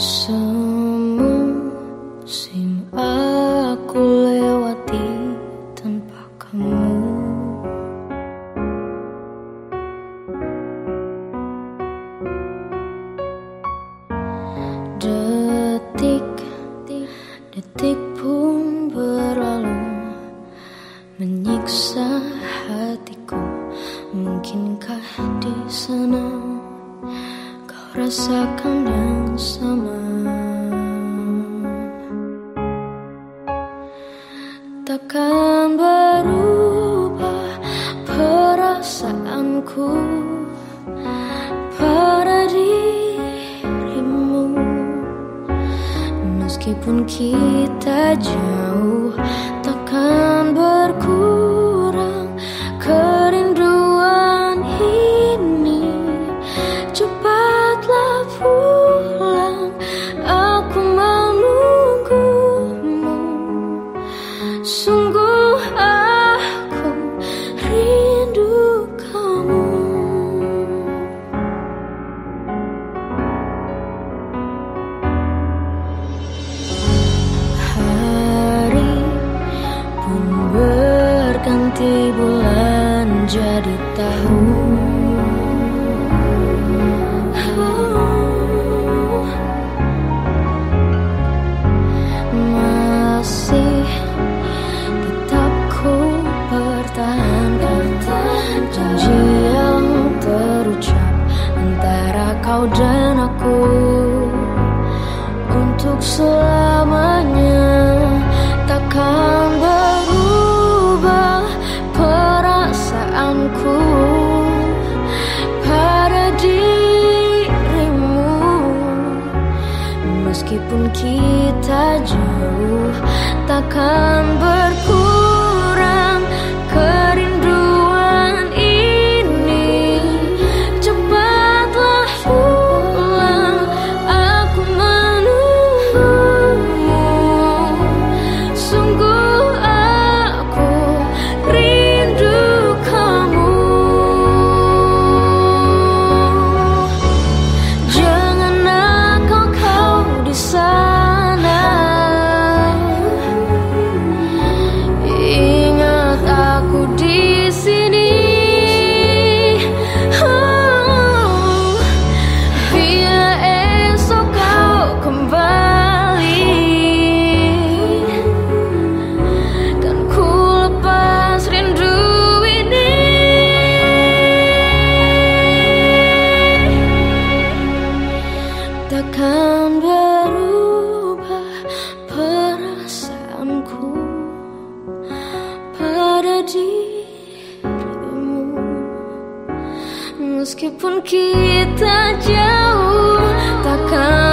Semusim aku lewati tanpa kamu. Detik, detik pun berlalu. Menyiksa hatiku Mungkinkah di sana rasakan yang sama. Takkan berubah perasaanku pada dirimu. Meskipun kita jauh takkan Sungguh aku rindu kamu. Hari pun berganti bulan jadi tahun meskipun kita jauh takkan berkurang takkan berubah perasaanku pada dirimu. Meskipun kita jauh takkan